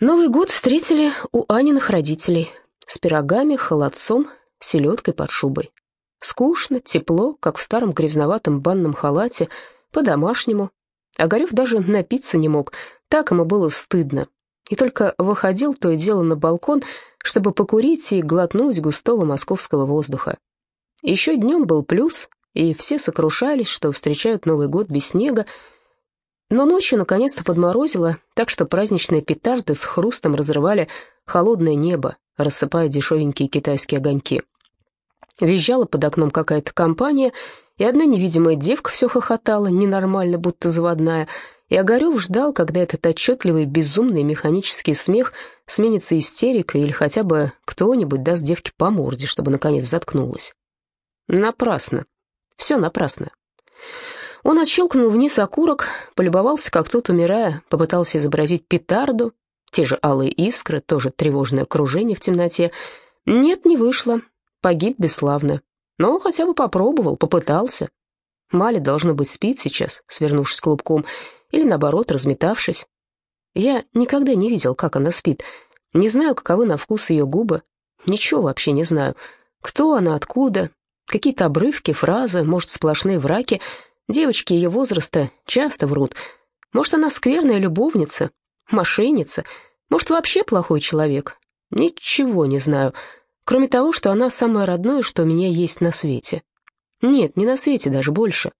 Новый год встретили у Аниных родителей с пирогами, холодцом, селедкой под шубой. Скучно, тепло, как в старом грязноватом банном халате, по-домашнему. Огарев даже напиться не мог, так ему было стыдно. И только выходил то и дело на балкон, чтобы покурить и глотнуть густого московского воздуха. Еще днем был плюс, и все сокрушались, что встречают Новый год без снега, но ночью наконец-то подморозило, так что праздничные петарды с хрустом разрывали холодное небо, рассыпая дешевенькие китайские огоньки. Визжала под окном какая-то компания, и одна невидимая девка все хохотала, ненормально, будто заводная, и Огарев ждал, когда этот отчетливый, безумный механический смех сменится истерикой или хотя бы кто-нибудь даст девке по морде, чтобы наконец заткнулась. Напрасно. Все напрасно. Он отщелкнул вниз окурок, полюбовался, как тот, умирая, попытался изобразить петарду, те же алые искры, тоже тревожное окружение в темноте. Нет, не вышло, погиб бесславно. Но хотя бы попробовал, попытался. Маля, должно быть, спит сейчас, свернувшись клубком, или, наоборот, разметавшись. Я никогда не видел, как она спит. Не знаю, каковы на вкус ее губы. Ничего вообще не знаю. Кто она, откуда, какие-то обрывки, фразы, может, сплошные враки — Девочки ее возраста часто врут. Может, она скверная любовница, мошенница, может, вообще плохой человек. Ничего не знаю, кроме того, что она самое родное, что у меня есть на свете. Нет, не на свете, даже больше.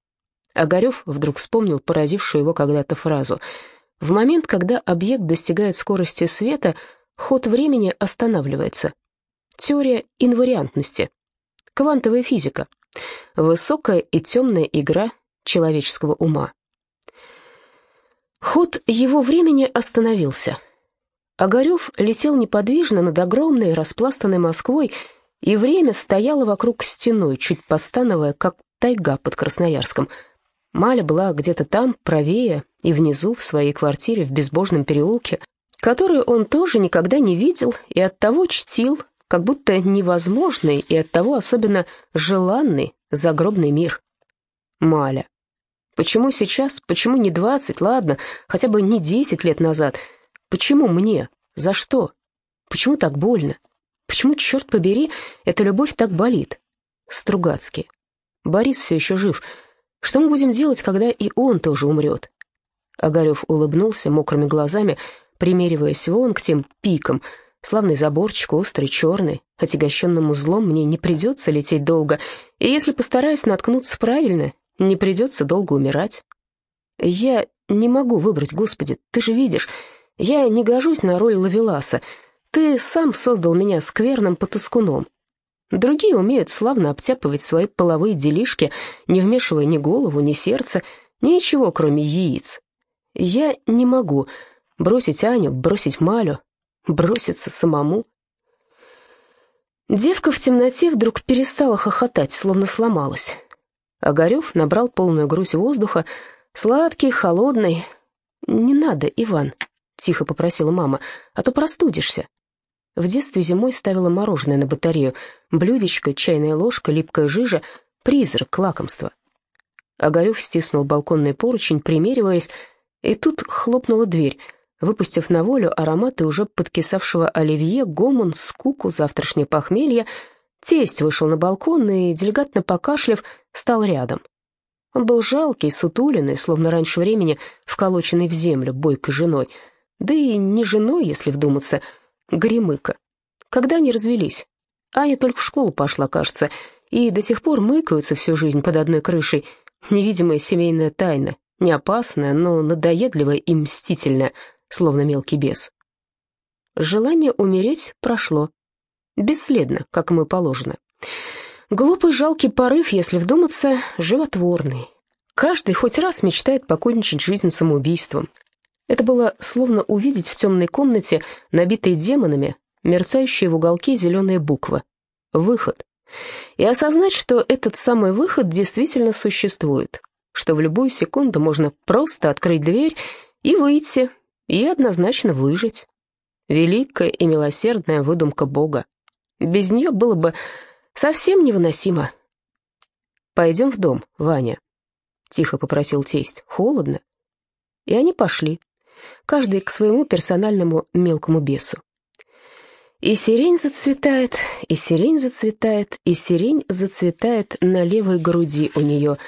Огарев вдруг вспомнил поразившую его когда-то фразу. В момент, когда объект достигает скорости света, ход времени останавливается. Теория инвариантности. Квантовая физика. Высокая и темная игра человеческого ума. Ход его времени остановился. Огарев летел неподвижно над огромной распластанной Москвой, и время стояло вокруг стеной, чуть постановая, как тайга под Красноярском. Маля была где-то там, правее и внизу, в своей квартире в безбожном переулке, которую он тоже никогда не видел и оттого чтил, как будто невозможный и оттого особенно желанный загробный мир. Маля. Почему сейчас? Почему не двадцать? Ладно, хотя бы не десять лет назад. Почему мне? За что? Почему так больно? Почему, черт побери, эта любовь так болит? Стругацкий. Борис все еще жив. Что мы будем делать, когда и он тоже умрет? Огарев улыбнулся мокрыми глазами, примериваясь вон к тем пикам. Славный заборчик, острый, черный, отягощенным узлом мне не придется лететь долго, и если постараюсь наткнуться правильно, не придется долго умирать. Я не могу выбрать, Господи, ты же видишь, я не гожусь на роль Лавеласа. Ты сам создал меня скверным потаскуном. Другие умеют славно обтяпывать свои половые делишки, не вмешивая ни голову, ни сердце, ничего, кроме яиц. Я не могу бросить Аню, бросить Малю, броситься самому. Девка в темноте вдруг перестала хохотать, словно сломалась. Огарев набрал полную грудь воздуха, сладкий, холодный. «Не надо, Иван», — тихо попросила мама, — «а то простудишься». В детстве зимой ставила мороженое на батарею, блюдечко, чайная ложка, липкая жижа, призрак, лакомство. Огарев стиснул балконный поручень, примериваясь, и тут хлопнула дверь, выпустив на волю ароматы уже подкисавшего оливье, гомон, скуку, завтрашнее похмелье — Тесть вышел на балкон и, делегатно покашлив, стал рядом. Он был жалкий, сутуленный, словно раньше времени вколоченный в землю бойкой женой. Да и не женой, если вдуматься, Горемыка. Когда они развелись? Аня только в школу пошла, кажется, и до сих пор мыкаются всю жизнь под одной крышей. Невидимая семейная тайна, не опасная, но надоедливая и мстительная, словно мелкий бес. Желание умереть прошло. Бесследно, как ему положено. Глупый жалкий порыв, если вдуматься, животворный. Каждый хоть раз мечтает покончить жизнь самоубийством. Это было словно увидеть в темной комнате, набитой демонами, мерцающие в уголке зеленые буквы. Выход. И осознать, что этот самый выход действительно существует, что в любую секунду можно просто открыть дверь и выйти, и однозначно выжить. Великая и милосердная выдумка Бога. Без нее было бы совсем невыносимо. «Пойдем в дом, Ваня», — тихо попросил тесть. «Холодно». И они пошли. каждый к своему персональному мелкому бесу. И сирень зацветает, и сирень зацветает, и сирень зацветает на левой груди у нее.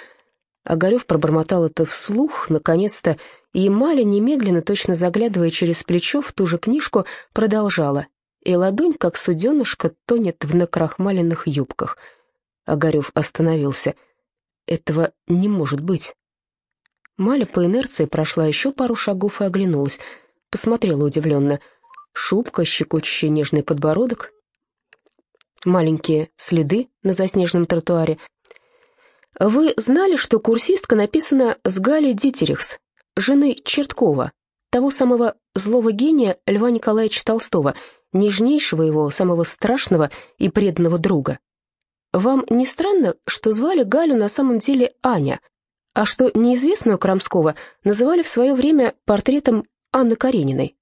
Огарев пробормотал это вслух, наконец-то, и Маля, немедленно, точно заглядывая через плечо в ту же книжку, продолжала. И ладонь, как суденышко, тонет в накрахмаленных юбках. Огарев остановился. Этого не может быть. Маля по инерции прошла еще пару шагов и оглянулась. Посмотрела удивленно — шубка, щекочущий нежный подбородок, маленькие следы на заснеженном тротуаре. Вы знали, что курсистка написана с Галей Дитерихс, жены Черткова, того самого злого гения Льва Николаевича Толстого, нежнейшего его, самого страшного и преданного друга? Вам не странно, что звали Галю на самом деле Аня, а что неизвестную Крамского называли в свое время портретом Анны Карениной?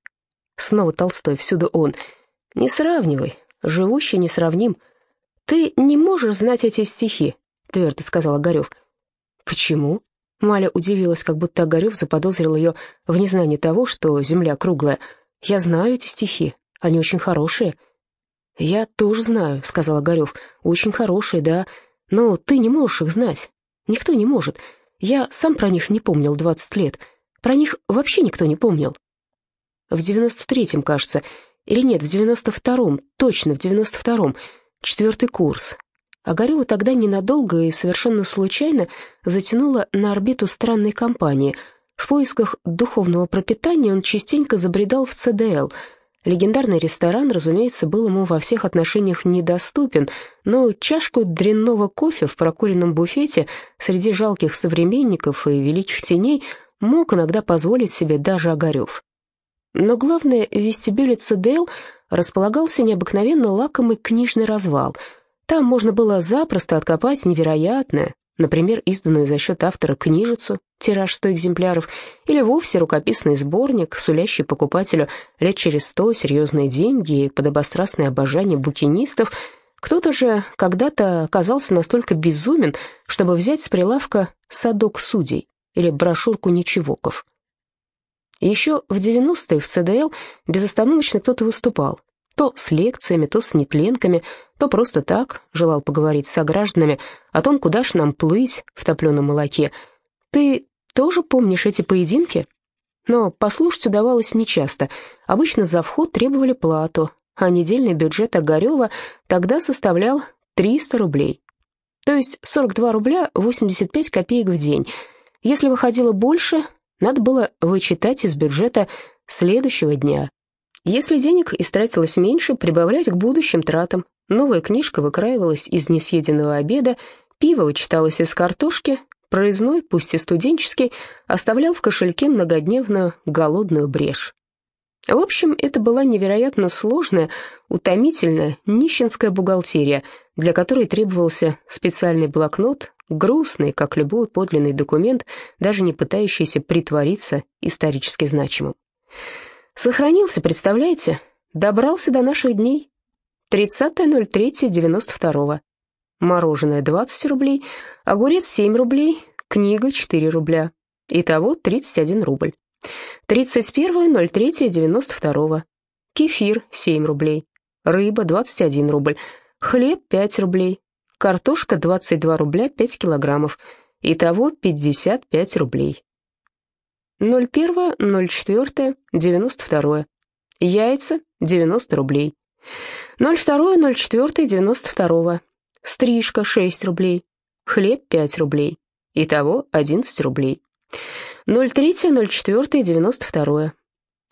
Снова Толстой, всюду он. «Не сравнивай, живущий не сравним. Ты не можешь знать эти стихи», — твердо сказал Огарев. «Почему?» Маля удивилась, как будто Огарев заподозрил ее в незнании того, что земля круглая. «Я знаю эти стихи, они очень хорошие». «Я тоже знаю», — сказал Огарев. «Очень хорошие, да, но ты не можешь их знать. Никто не может. Я сам про них не помнил двадцать лет. Про них вообще никто не помнил в девяносто третьем, кажется, или нет, в девяносто втором, точно в девяносто втором, четвертый курс. Огарева тогда ненадолго и совершенно случайно затянула на орбиту странной компании. В поисках духовного пропитания он частенько забредал в ЦДЛ. Легендарный ресторан, разумеется, был ему во всех отношениях недоступен, но чашку дрянного кофе в прокуренном буфете среди жалких современников и великих теней мог иногда позволить себе даже Огарев. Но главное, в вестибюле ЦДЛ располагался необыкновенно лакомый книжный развал. Там можно было запросто откопать невероятное, например, изданную за счет автора книжицу, тираж 100 экземпляров, или вовсе рукописный сборник, сулящий покупателю лет через сто серьезные деньги и подобострастное обожание букинистов. Кто-то же когда-то оказался настолько безумен, чтобы взять с прилавка «Садок судей» или брошюрку Ничевоков. Еще в 90-е в ЦДЛ безостановочно кто-то выступал. То с лекциями, то с нетленками, то просто так, желал поговорить с согражданами о том, куда ж нам плыть в топленом молоке. Ты тоже помнишь эти поединки? Но послушать удавалось нечасто. Обычно за вход требовали плату, а недельный бюджет Огарева тогда составлял 300 рублей. То есть 42 рубля 85 копеек в день. Если выходило больше, надо было вычитать из бюджета следующего дня. Если денег истратилось меньше, прибавлять к будущим тратам. Новая книжка выкраивалась из несъеденного обеда, пиво вычиталось из картошки, проездной, пусть и студенческий, оставлял в кошельке многодневную голодную брешь. В общем, это была невероятно сложная, утомительная, нищенская бухгалтерия, для которой требовался специальный блокнот, грустный, как любой подлинный документ, даже не пытающийся притвориться исторически значимым. Сохранился, представляете? Добрался до наших дней. 30.03.92. Мороженое 20 рублей, огурец 7 рублей, книга 4 рубля. Итого 31 рубль. 31.03.92. Кефир 7 рублей. Рыба 21 рубль. Хлеб 5 рублей. Картошка 22 рубля 5 килограммов. Итого 55 рублей. 01.04.92. Яйца 90 рублей. 02.04.92. Стрижка 6 рублей. Хлеб 5 рублей. Итого 11 рублей. 03.04.92.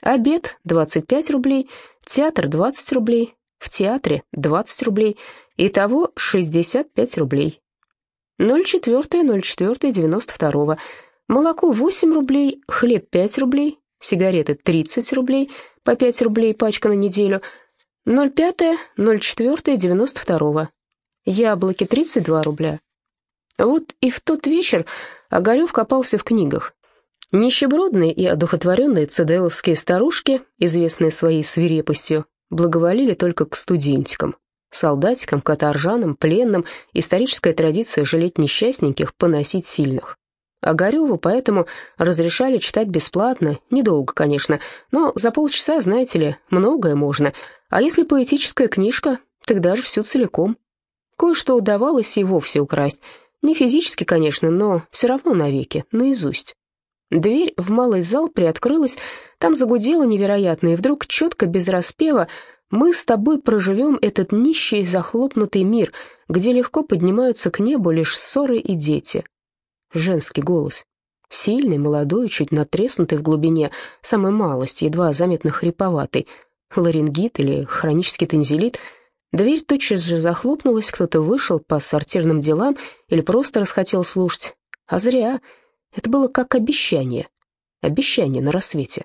Обед 25 рублей. Театр 20 рублей. В театре 20 рублей. Итого 65 рублей. 04.04.92. Молоко 8 рублей, хлеб 5 рублей, сигареты 30 рублей, по 5 рублей пачка на неделю. 05.04.92. Яблоки 32 рубля. Вот и в тот вечер Огарев копался в книгах. Нищебродные и одухотворенные цеделовские старушки, известные своей свирепостью, благоволили только к студентикам. Солдатикам, каторжанам, пленным историческая традиция жалеть несчастненьких, поносить сильных. Огареву поэтому разрешали читать бесплатно, недолго, конечно, но за полчаса, знаете ли, многое можно, а если поэтическая книжка, так даже всю целиком. Кое-что удавалось и вовсе украсть, не физически, конечно, но все равно навеки, наизусть. Дверь в малый зал приоткрылась, там загудело невероятно, и вдруг четко, без распева, мы с тобой проживем этот нищий захлопнутый мир, где легко поднимаются к небу лишь ссоры и дети. Женский голос. Сильный, молодой, чуть натреснутый в глубине, самой малости, едва заметно хриповатый. Ларингит или хронический тензилит. Дверь тотчас же захлопнулась, кто-то вышел по сортирным делам или просто расхотел слушать. А зря. Это было как обещание. Обещание на рассвете.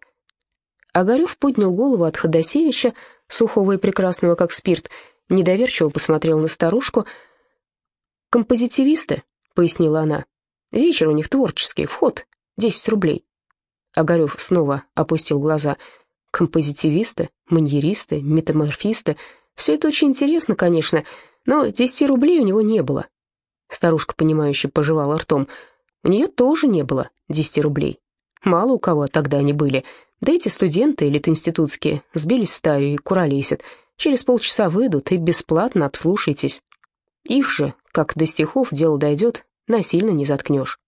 Огарев поднял голову от Ходосевича, сухого и прекрасного, как спирт, недоверчиво посмотрел на старушку. «Композитивисты», — пояснила она. «Вечер у них творческий, вход, десять рублей». Огарев снова опустил глаза. «Композитивисты, маньеристы, метаморфисты — все это очень интересно, конечно, но десяти рублей у него не было». Старушка, понимающе пожевала ртом. «У нее тоже не было десяти рублей. Мало у кого тогда они были». Да эти студенты, институтские сбились в стаю и куролесят. Через полчаса выйдут и бесплатно обслушайтесь. Их же, как до стихов дело дойдет, насильно не заткнешь.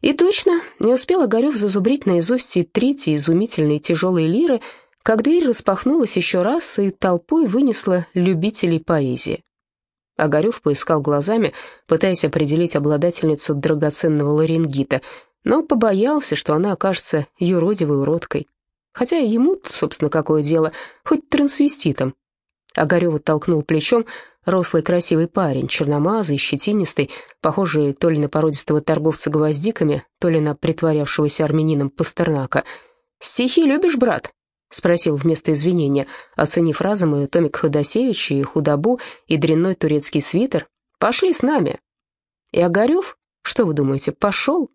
И точно, не успел Огарев зазубрить наизусть и третьи изумительные тяжелые лиры, как дверь распахнулась еще раз и толпой вынесла любителей поэзии. Огарев поискал глазами, пытаясь определить обладательницу драгоценного ларингита — но побоялся, что она окажется юродивой уродкой. Хотя ему собственно, какое дело, хоть трансвеститом. Огарева толкнул плечом рослый красивый парень, черномазый, щетинистый, похожий то ли на породистого торговца гвоздиками, то ли на притворявшегося армянином Пастернака. «Стихи любишь, брат?» — спросил вместо извинения, оценив разом и Томик Ходосевич, и худобу, и дрянной турецкий свитер. «Пошли с нами». И Огарев, что вы думаете, пошел?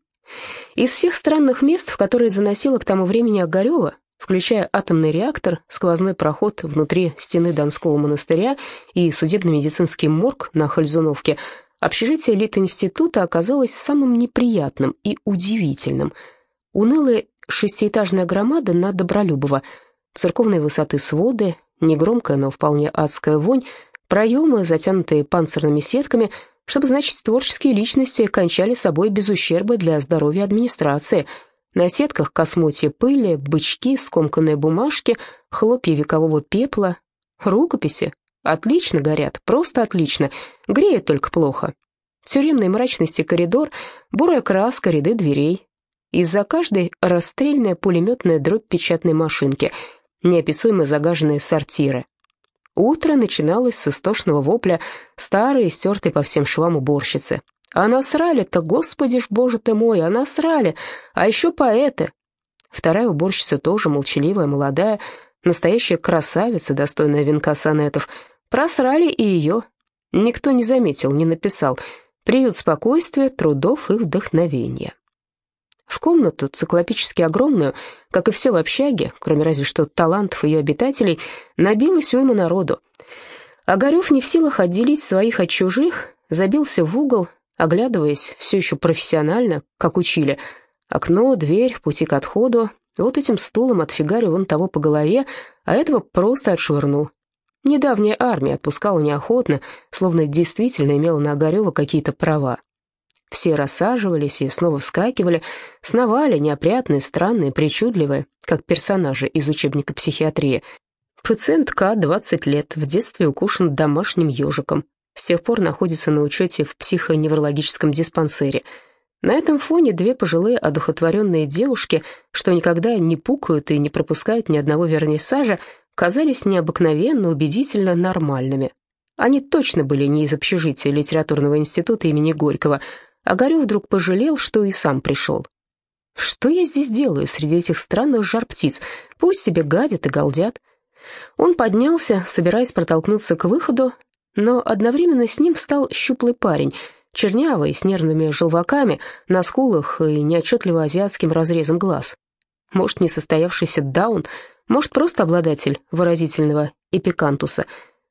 Из всех странных мест, в которые заносило к тому времени Огарева, включая атомный реактор, сквозной проход внутри стены Донского монастыря и судебно-медицинский морг на Хальзуновке, общежитие Литинститута оказалось самым неприятным и удивительным. Унылая шестиэтажная громада на Добролюбово, церковной высоты своды, негромкая, но вполне адская вонь, проемы, затянутые панцирными сетками — чтобы, значит, творческие личности кончали собой без ущерба для здоровья администрации. На сетках космотья пыли, бычки, скомканные бумажки, хлопья векового пепла, рукописи. Отлично горят, просто отлично, греют только плохо. Тюремной мрачности коридор, бурая краска, ряды дверей. Из-за каждой расстрельная пулеметная дробь печатной машинки, неописуемо загаженные сортиры. Утро начиналось с истошного вопля старой, стертой по всем швам уборщицы. «А насрали-то, господи ж, боже ты мой, а насрали! А еще поэты!» Вторая уборщица тоже молчаливая, молодая, настоящая красавица, достойная венка сонетов. Просрали и ее. Никто не заметил, не написал. Приют спокойствия, трудов и вдохновения. В комнату, циклопически огромную, как и все в общаге, кроме разве что талантов ее обитателей, набилось уйма народу. Огарев не в силах отделить своих от чужих, забился в угол, оглядываясь все еще профессионально, как учили. Окно, дверь, пути к отходу. Вот этим стулом отфигарю вон того по голове, а этого просто отшвырну. Недавняя армия отпускала неохотно, словно действительно имела на Огарева какие-то права. Все рассаживались и снова вскакивали, сновали, неопрятные, странные, причудливые, как персонажи из учебника психиатрии. Пациент К, 20 лет, в детстве укушен домашним ежиком. С тех пор находится на учете в психоневрологическом диспансере. На этом фоне две пожилые одухотворенные девушки, что никогда не пукают и не пропускают ни одного вернисажа, казались необыкновенно убедительно нормальными. Они точно были не из общежития литературного института имени Горького, Огарев вдруг пожалел, что и сам пришел. «Что я здесь делаю среди этих странных жар-птиц? Пусть себе гадят и галдят». Он поднялся, собираясь протолкнуться к выходу, но одновременно с ним встал щуплый парень, чернявый, с нервными желваками, на скулах и неотчетливо азиатским разрезом глаз. Может, несостоявшийся даун, может, просто обладатель выразительного эпикантуса.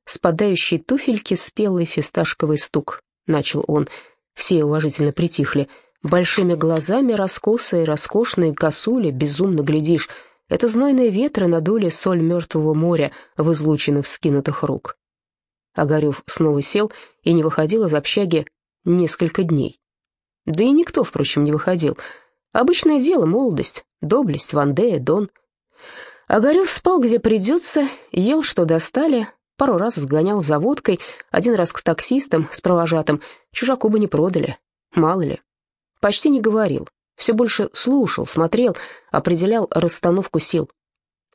Спадающие туфельки, спелый фисташковый стук, начал он — все уважительно притихли. Большими глазами раскосые, роскошные косули, безумно глядишь. Это знойные ветры надули соль мертвого моря в излученных скинутых рук. Огарев снова сел и не выходил из общаги несколько дней. Да и никто, впрочем, не выходил. Обычное дело, молодость, доблесть, Вандея, Дон. Огарев спал, где придется, ел, что достали, пару раз сгонял за водкой, один раз к таксистам с провожатым, чужаку бы не продали, мало ли. Почти не говорил, все больше слушал, смотрел, определял расстановку сил.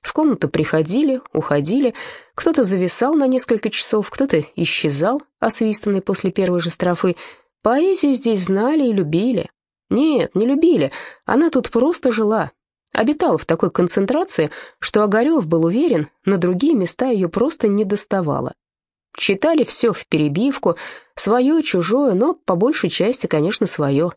В комнату приходили, уходили, кто-то зависал на несколько часов, кто-то исчезал, освистанный после первой же строфы. Поэзию здесь знали и любили. Нет, не любили, она тут просто жила. Обитала в такой концентрации, что Огарев был уверен, на другие места ее просто не доставало. Читали все в перебивку, свое чужое, но по большей части, конечно, свое.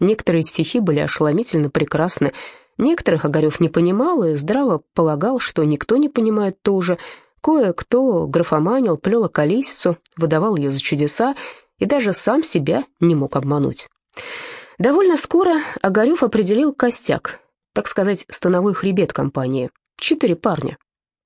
Некоторые стихи были ошеломительно прекрасны, некоторых Огарев не понимал и здраво полагал, что никто не понимает тоже. Кое-кто графоманил, плел околесицу, выдавал ее за чудеса и даже сам себя не мог обмануть. Довольно скоро Огарев определил костяк, так сказать, становой хребет компании. Четыре парня.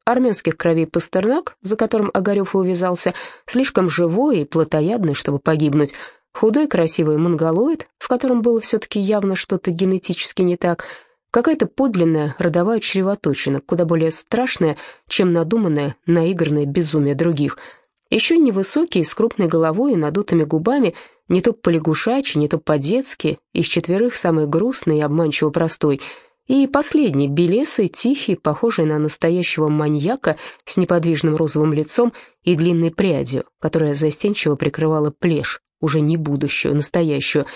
Армянских кровей Пастернак, за которым Огарев увязался, слишком живой и плотоядный, чтобы погибнуть, Худой, красивый монголоид, в котором было все-таки явно что-то генетически не так, какая-то подлинная родовая чревоточина, куда более страшная, чем надуманное, наигранное безумие других. Еще невысокий, с крупной головой и надутыми губами, не то полягушачий, не то по-детски, из четверых самый грустный и обманчиво простой — и последний, белесый, тихий, похожий на настоящего маньяка с неподвижным розовым лицом и длинной прядью, которая застенчиво прикрывала плешь уже не будущую, настоящую.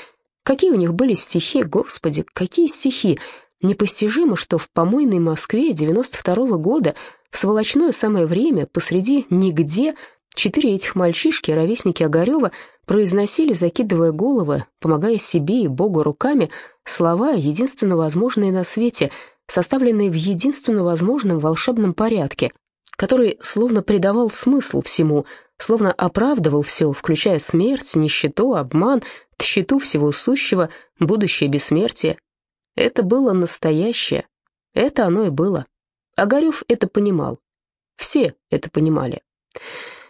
Какие у них были стихи, господи, какие стихи! Непостижимо, что в помойной Москве 92-го года, в сволочное самое время, посреди нигде, четыре этих мальчишки, ровесники Огарева, произносили, закидывая головы, помогая себе и Богу руками, слова, единственно возможные на свете, составленные в единственно возможном волшебном порядке, который словно придавал смысл всему — словно оправдывал все, включая смерть, нищету, обман, тщету всего сущего, будущее бессмертие. Это было настоящее. Это оно и было. Огарев это понимал. Все это понимали.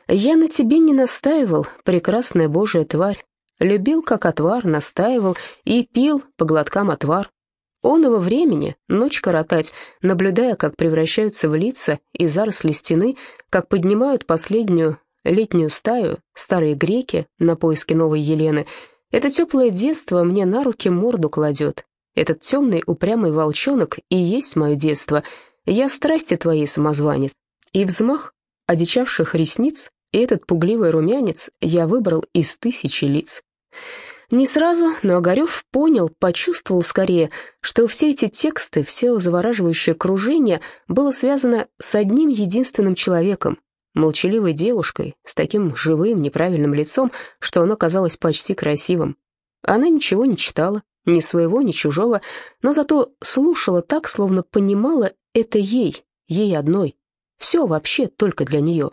«Я на тебе не настаивал, прекрасная божья тварь. Любил, как отвар, настаивал и пил по глоткам отвар. Он его времени, ночь коротать, наблюдая, как превращаются в лица и заросли стены, как поднимают последнюю летнюю стаю, старые греки на поиски новой Елены. Это теплое детство мне на руки морду кладет. Этот темный упрямый волчонок и есть мое детство. Я страсти твоей самозванец. И взмах одичавших ресниц, и этот пугливый румянец я выбрал из тысячи лиц. Не сразу, но Огарев понял, почувствовал скорее, что все эти тексты, все завораживающее окружение было связано с одним единственным человеком, молчаливой девушкой с таким живым, неправильным лицом, что оно казалось почти красивым. Она ничего не читала, ни своего, ни чужого, но зато слушала так, словно понимала это ей, ей одной. Все вообще только для нее.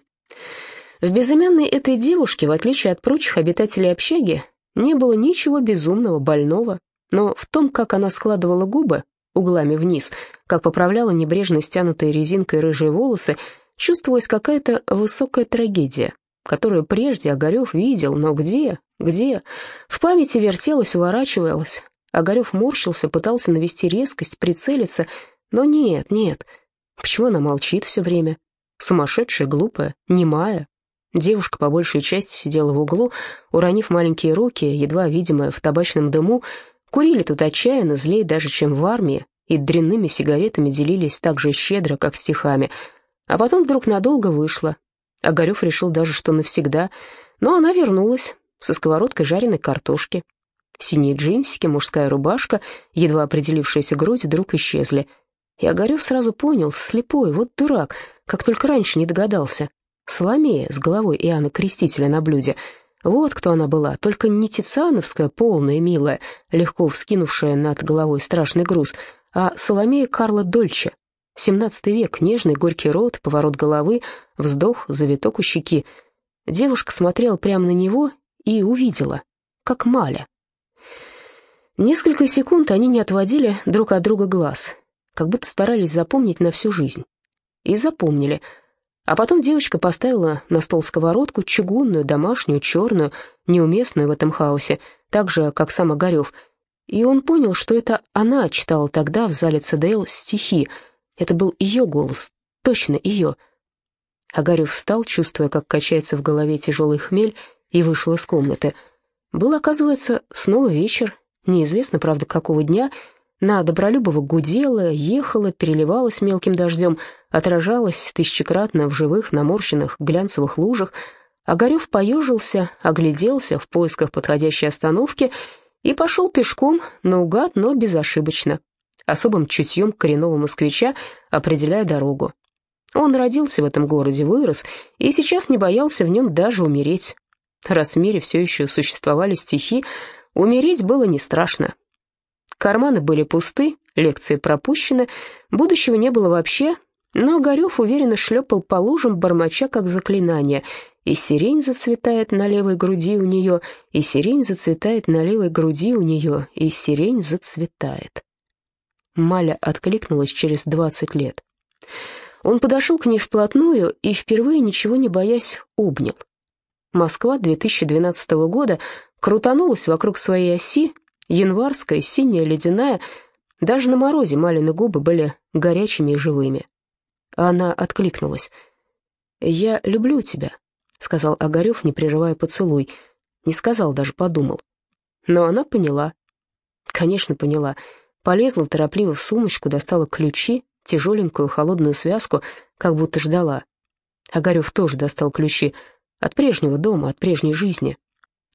В безымянной этой девушке, в отличие от прочих обитателей общаги, не было ничего безумного, больного, но в том, как она складывала губы углами вниз, как поправляла небрежно стянутые резинкой рыжие волосы, чувствовалась какая-то высокая трагедия, которую прежде Огарев видел, но где, где? В памяти вертелась, уворачивалась. Огарев морщился, пытался навести резкость, прицелиться, но нет, нет. Почему она молчит все время? Сумасшедшая, глупая, немая. Девушка по большей части сидела в углу, уронив маленькие руки, едва видимые в табачном дыму, курили тут отчаянно, злее даже, чем в армии, и дрянными сигаретами делились так же щедро, как стихами — а потом вдруг надолго вышла. Огарев решил даже, что навсегда. Но она вернулась со сковородкой жареной картошки. Синие джинсики, мужская рубашка, едва определившаяся грудь вдруг исчезли. И Огарев сразу понял, слепой, вот дурак, как только раньше не догадался. Соломея с головой Иоанна Крестителя на блюде. Вот кто она была, только не Тициановская, полная, милая, легко вскинувшая над головой страшный груз, а Соломея Карла Дольче, Семнадцатый век, нежный горький рот, поворот головы, вздох, завиток у щеки. Девушка смотрела прямо на него и увидела, как Маля. Несколько секунд они не отводили друг от друга глаз, как будто старались запомнить на всю жизнь. И запомнили. А потом девочка поставила на стол сковородку, чугунную, домашнюю, черную, неуместную в этом хаосе, так же, как сам Огарев. И он понял, что это она читала тогда в зале ЦДЛ стихи. Это был ее голос, точно ее. Огарев встал, чувствуя, как качается в голове тяжелый хмель, и вышел из комнаты. Был, оказывается, снова вечер, неизвестно, правда, какого дня, на Добролюбова гудела, ехала, переливалась мелким дождем, отражалась тысячекратно в живых, наморщенных, глянцевых лужах. Огарев поежился, огляделся в поисках подходящей остановки и пошел пешком, наугад, но безошибочно, особым чутьем коренного москвича, определяя дорогу. Он родился в этом городе, вырос, и сейчас не боялся в нем даже умереть. Раз в мире все еще существовали стихи, умереть было не страшно. Карманы были пусты, лекции пропущены, будущего не было вообще, но Огарев уверенно шлепал по лужам, бормоча как заклинание. И сирень зацветает на левой груди у нее, и сирень зацветает на левой груди у нее, и сирень зацветает. Маля откликнулась через двадцать лет. Он подошел к ней вплотную и, впервые ничего не боясь, обнял. Москва 2012 года крутанулась вокруг своей оси, январская, синяя, ледяная. Даже на морозе Малины губы были горячими и живыми. Она откликнулась. «Я люблю тебя», — сказал Огарев, не прерывая поцелуй. Не сказал, даже подумал. Но она поняла. Конечно, поняла. Полезла торопливо в сумочку, достала ключи, тяжеленькую холодную связку, как будто ждала. Огарев тоже достал ключи от прежнего дома, от прежней жизни.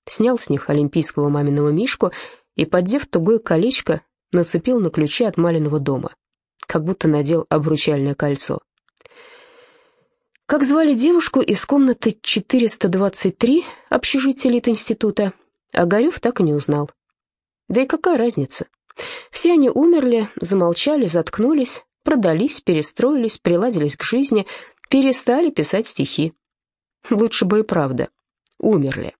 Снял с них олимпийского маминого мишку и, поддев тугое колечко, нацепил на ключи от Малиного дома, как будто надел обручальное кольцо. Как звали девушку из комнаты 423 общежития Лит-института, Огарев так и не узнал. Да и какая разница? Все они умерли, замолчали, заткнулись, продались, перестроились, приладились к жизни, перестали писать стихи. Лучше бы и правда. Умерли.